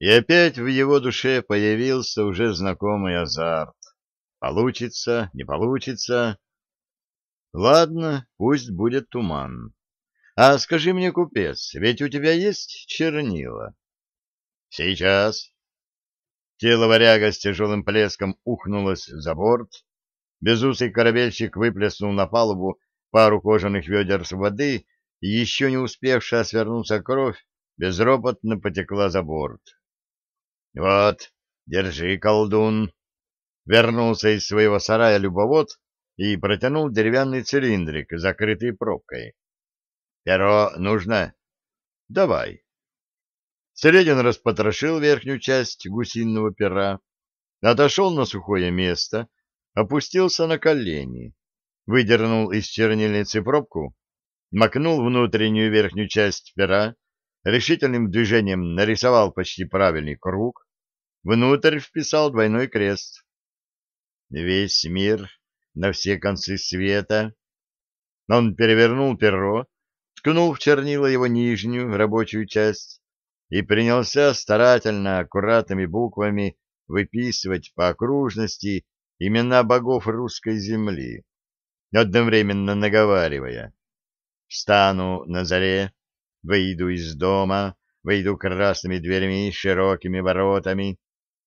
И опять в его душе появился уже знакомый азарт. Получится, не получится. Ладно, пусть будет туман. А скажи мне, купец, ведь у тебя есть чернила? Сейчас. Тело варяга с тяжелым плеском ухнулось за борт. Безусый корабельщик выплеснул на палубу пару кожаных ведер с воды, и еще не успевшая свернуться кровь безропотно потекла за борт. — Вот, держи, колдун! Вернулся из своего сарая любовод и протянул деревянный цилиндрик, закрытый пробкой. — Перо нужно? — Давай. Середин распотрошил верхнюю часть гусиного пера, отошел на сухое место, опустился на колени, выдернул из чернильницы пробку, макнул внутреннюю верхнюю часть пера, решительным движением нарисовал почти правильный круг, внутрь вписал двойной крест. Весь мир на все концы света. Он перевернул перо, ткнул в чернила его нижнюю рабочую часть и принялся старательно аккуратными буквами выписывать по окружности имена богов русской земли, одновременно наговаривая «Встану на заре, Выйду из дома, выйду красными дверями, широкими воротами,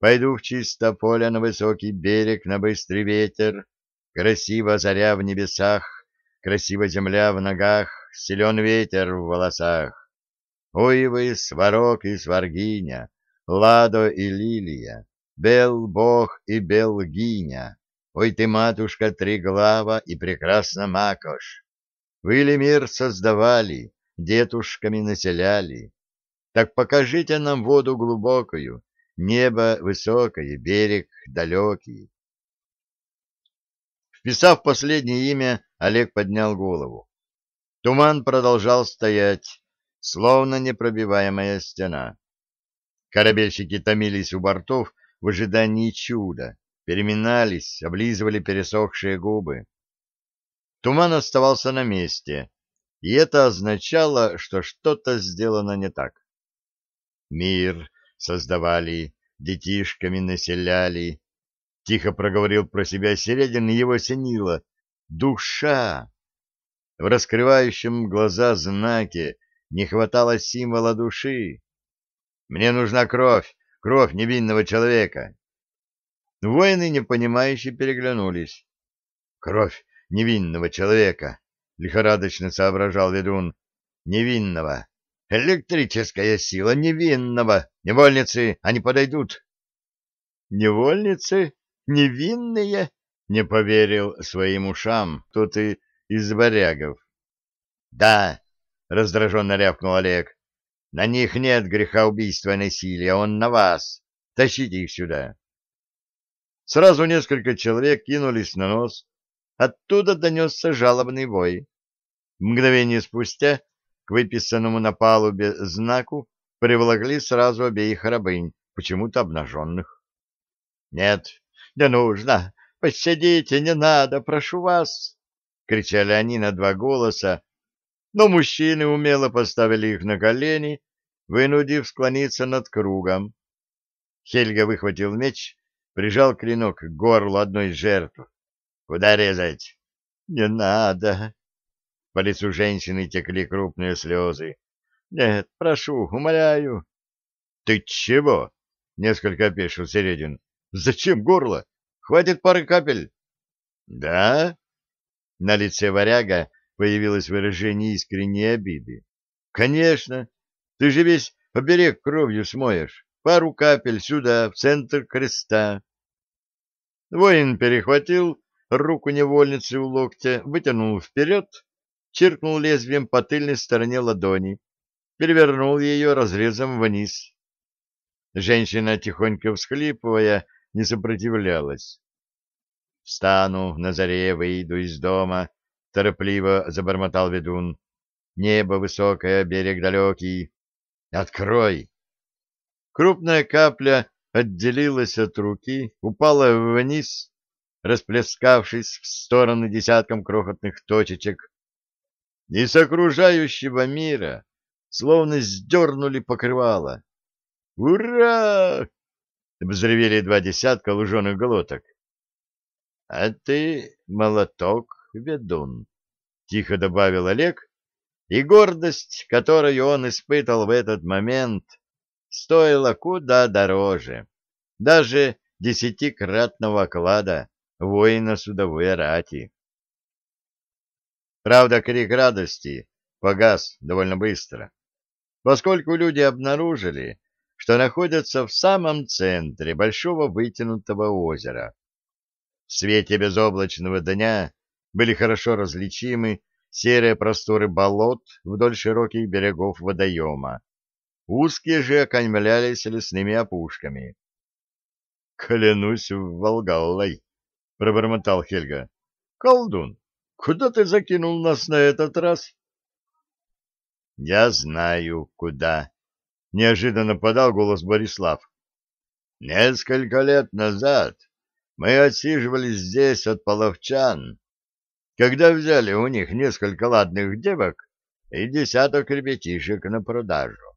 пойду в чисто поле на высокий берег, на быстрый ветер, красиво заря в небесах, красиво земля в ногах, силен ветер в волосах. Ой вы, сварог и сваргиня, ладо и лилия, бел бог и белгиня, ой ты, матушка, триглава и прекрасна макош. Вы ли мир создавали, детушками населяли. Так покажите нам воду глубокую, небо высокое, берег далекий. Вписав последнее имя, Олег поднял голову. Туман продолжал стоять, словно непробиваемая стена. Корабельщики томились у бортов в ожидании чуда, переминались, облизывали пересохшие губы. Туман оставался на месте, и это означало, что что-то сделано не так. Мир создавали, детишками населяли. Тихо проговорил про себя Середин, и его осенило. Душа! В раскрывающем глаза знаке не хватало символа души. Мне нужна кровь, кровь невинного человека. Воины, непонимающе, переглянулись. Кровь невинного человека лихорадочно соображал ведун. Невинного. Электрическая сила невинного. Невольницы, они подойдут. Невольницы? Невинные? Не поверил своим ушам тут и из варягов. Да, раздраженно рявкнул Олег. На них нет греха убийства и насилия, он на вас. Тащите их сюда. Сразу несколько человек кинулись на нос. Оттуда донесся жалобный вой. Мгновение спустя к выписанному на палубе знаку привлекли сразу обеих рабынь, почему-то обнаженных. — Нет, не нужно, пощадите, не надо, прошу вас! — кричали они на два голоса, но мужчины умело поставили их на колени, вынудив склониться над кругом. Хельга выхватил меч, прижал клинок к горлу одной из жертв. — Куда резать? — Не надо! По лицу женщины текли крупные слезы. — Нет, прошу, умоляю. — Ты чего? — несколько опешил Середин. — Зачем горло? Хватит пары капель. — Да? На лице варяга появилось выражение искренней обиды. — Конечно. Ты же весь поберег кровью смоешь. Пару капель сюда, в центр креста. Воин перехватил руку невольницы у локтя, вытянул вперед чиркнул лезвием по тыльной стороне ладони, перевернул ее разрезом вниз. Женщина, тихонько всхлипывая, не сопротивлялась. «Встану на заре, выйду из дома», — торопливо забормотал ведун. «Небо высокое, берег далекий. Открой!» Крупная капля отделилась от руки, упала вниз, расплескавшись в стороны десятком крохотных точечек, и с окружающего мира словно сдернули покрывало. Ура! Взревели два десятка луженых глоток. — А ты молоток, ведун, — тихо добавил Олег, и гордость, которую он испытал в этот момент, стоила куда дороже, даже десятикратного оклада воина судовой рати. Правда, крик радости погас довольно быстро, поскольку люди обнаружили, что находятся в самом центре большого вытянутого озера. В свете безоблачного дня были хорошо различимы серые просторы болот вдоль широких берегов водоема. Узкие же окаймлялись лесными опушками. — Клянусь Волгаллой, — пробормотал Хельга. — Колдун, куда ты закинул нас на этот раз? — Я знаю, куда, — неожиданно подал голос Борислав. — Несколько лет назад мы отсиживались здесь от половчан, когда взяли у них несколько ладных девок и десяток ребятишек на продажу.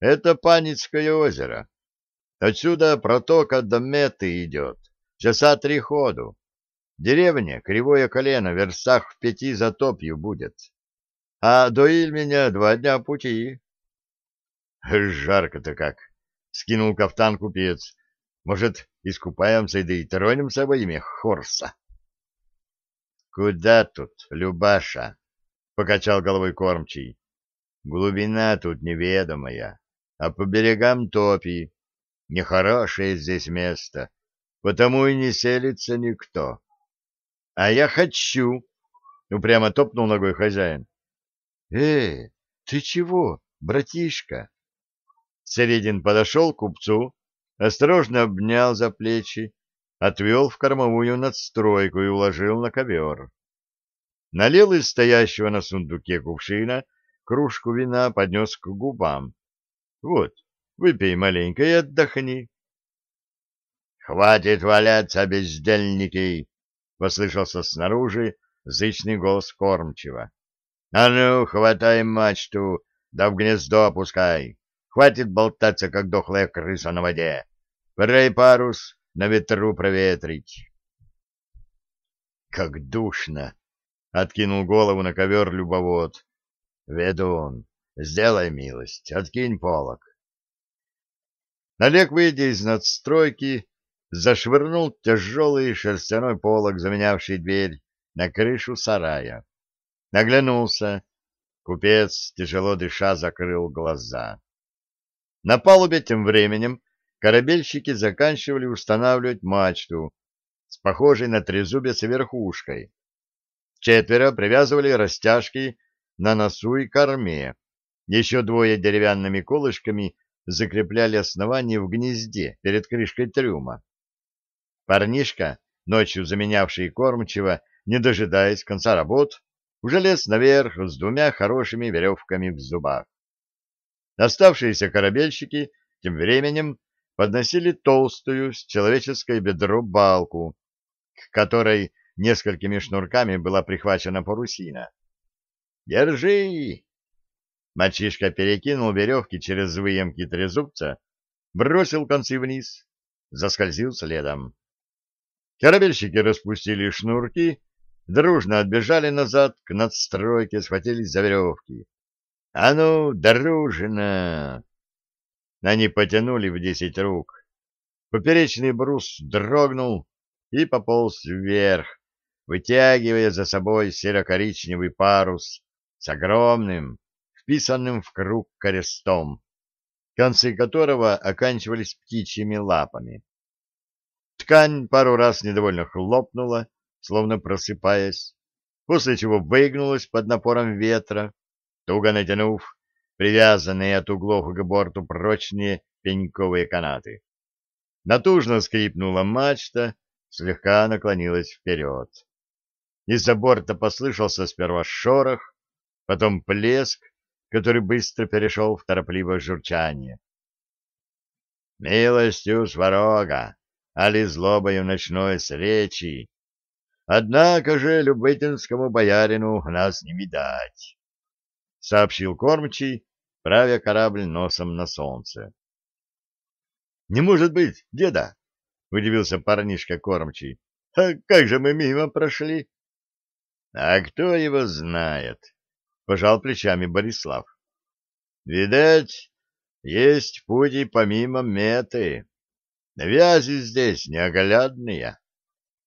Это Паницкое озеро. Отсюда протока до Меты идет, часа три ходу. Деревня Кривое Колено, верстах в пяти затопью будет. А до Ильменя два дня пути. Жарко-то как! — скинул кафтан купец. Может, искупаемся да и тронемся во имя Хорса? Куда тут, Любаша? Покачал головой кормчий. Глубина тут неведомая, а по берегам топи. Нехорошее здесь место, потому и не селится никто. А я хочу, упрямо топнул ногой хозяин. Э, ты чего, братишка? Середин подошел к купцу, осторожно обнял за плечи отвел в кормовую надстройку и уложил на ковер. Налил из стоящего на сундуке кувшина кружку вина, поднес к губам. Вот, выпей маленько и отдохни. — Хватит валяться, бездельники! — послышался снаружи зычный голос кормчего. — А ну, хватай мачту, да в гнездо опускай. Хватит болтаться, как дохлая крыса на воде. Пора парус, на ветру проветрить. Как душно! Откинул голову на ковер любовод. Ведун, сделай милость, откинь полок. Олег, выйдя из надстройки, зашвырнул тяжелый шерстяной полог, заменявший дверь, на крышу сарая. Наглянулся. Купец, тяжело дыша, закрыл глаза. На палубе тем временем корабельщики заканчивали устанавливать мачту с похожей на трезубец верхушкой. Четверо привязывали растяжки на носу и корме. Еще двое деревянными колышками закрепляли основание в гнезде перед крышкой трюма. Парнишка, ночью заменявший кормчего, не дожидаясь конца работ, уже лез наверх с двумя хорошими веревками в зубах. Оставшиеся корабельщики тем временем подносили толстую с человеческое бедро балку, к которой несколькими шнурками была прихвачена парусина. «Держи!» Мальчишка перекинул веревки через выемки трезубца, бросил концы вниз, заскользил следом. Корабельщики распустили шнурки, дружно отбежали назад к надстройке, схватились за веревки. — А ну, дружно! Они потянули в десять рук. Поперечный брус дрогнул и пополз вверх, вытягивая за собой серо-коричневый парус с огромным, вписанным в круг крестом, концы которого оканчивались птичьими лапами. Ткань пару раз недовольно хлопнула, словно просыпаясь, после чего выгнулась под напором ветра, туго натянув привязанные от углов к борту прочные пеньковые канаты. Натужно скрипнула мачта, слегка наклонилась вперед. Из-за борта послышался сперва шорох, потом плеск, который быстро перешел в торопливое журчание. «Милостью сварога, али злобою ночной сречи, однако же любытинскому боярину нас не видать», — сообщил кормчий, правя корабль носом на солнце. Не может быть, деда! — удивился парнишка кормчий. — А как же мы мимо прошли? — А кто его знает? — пожал плечами Борислав. — Видать, есть пути помимо меты. Вязи здесь неоглядные.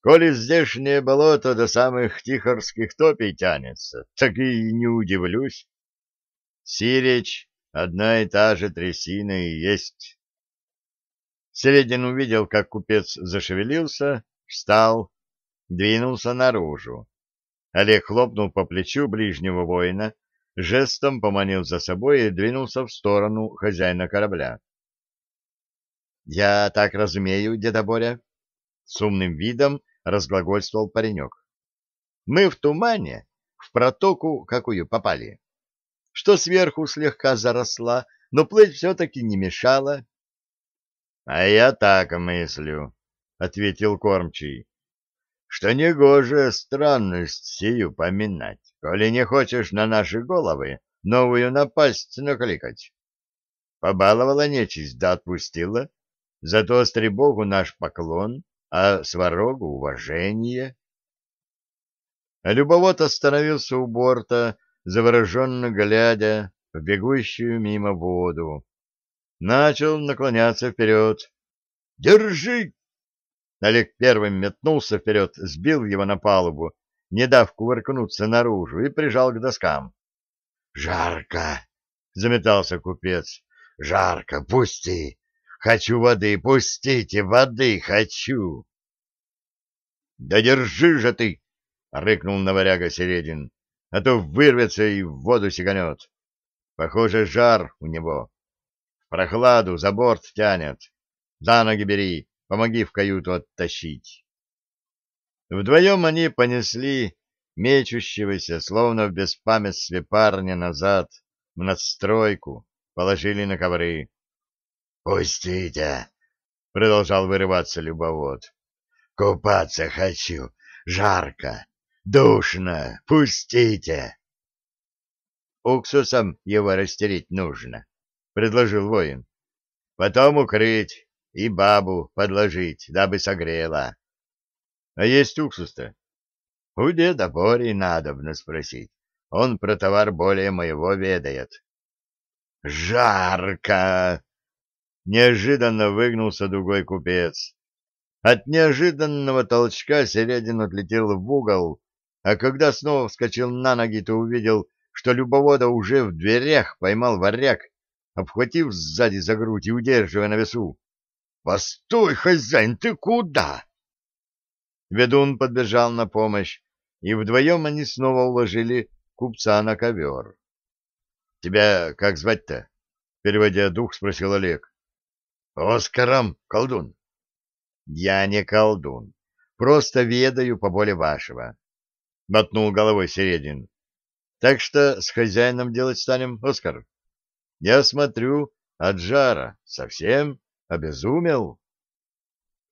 Коли здешнее болото до самых тихорских топей тянется, так и не удивлюсь. Сиречь — одна и та же трясина и есть. Середин увидел, как купец зашевелился, встал, двинулся наружу. Олег хлопнул по плечу ближнего воина, жестом поманил за собой и двинулся в сторону хозяина корабля. — Я так разумею, деда Боря, — с умным видом разглагольствовал паренек. — Мы в тумане, в протоку какую попали, что сверху слегка заросла, но плыть все-таки не мешало. — А я так мыслю, — ответил кормчий, — что негоже странность сию поминать коли не хочешь на наши головы новую напасть накликать. Побаловала нечисть, да отпустила, зато стребогу наш поклон, а сварогу уважение. А любовод остановился у борта, завороженно глядя в бегущую мимо воду. Начал наклоняться вперед. «Держи!» Олег первым метнулся вперед, сбил его на палубу, не дав кувыркнуться наружу, и прижал к доскам. «Жарко!» — заметался купец. «Жарко! Пусти! Хочу воды! Пустите! Воды хочу!» «Да держи же ты!» — рыкнул наваряга Середин. «А то вырвется и в воду сиганет. Похоже, жар у него. В прохладу за борт тянет. За ноги бери, помоги в каюту оттащить». Вдвоем они понесли мечущегося, словно в беспамятстве парня назад, в надстройку, положили на ковры. — Пустите! — продолжал вырываться любовод. — Купаться хочу! Жарко! Душно! Пустите! — Уксусом его растереть нужно, — предложил воин. — Потом укрыть и бабу подложить, дабы согрела. А есть уксус-то? У деда Бори надобно спросить. Он про товар более моего ведает. Жарко! Неожиданно выгнулся дугой купец. От неожиданного толчка Середин отлетел в угол, а когда снова вскочил на ноги, то увидел, что любовода уже в дверях поймал варяг, обхватив сзади за грудь и удерживая на весу. — Постой, хозяин, ты куда? Ведун подбежал на помощь, и вдвоем они снова уложили купца на ковер. — Тебя как звать-то? — переводя дух, спросил Олег. — Оскаром, колдун. — Я не колдун, просто ведаю по боле вашего, — мотнул головой Середин. — Так что с хозяином делать станем, Оскар? Я смотрю, от жара совсем обезумел.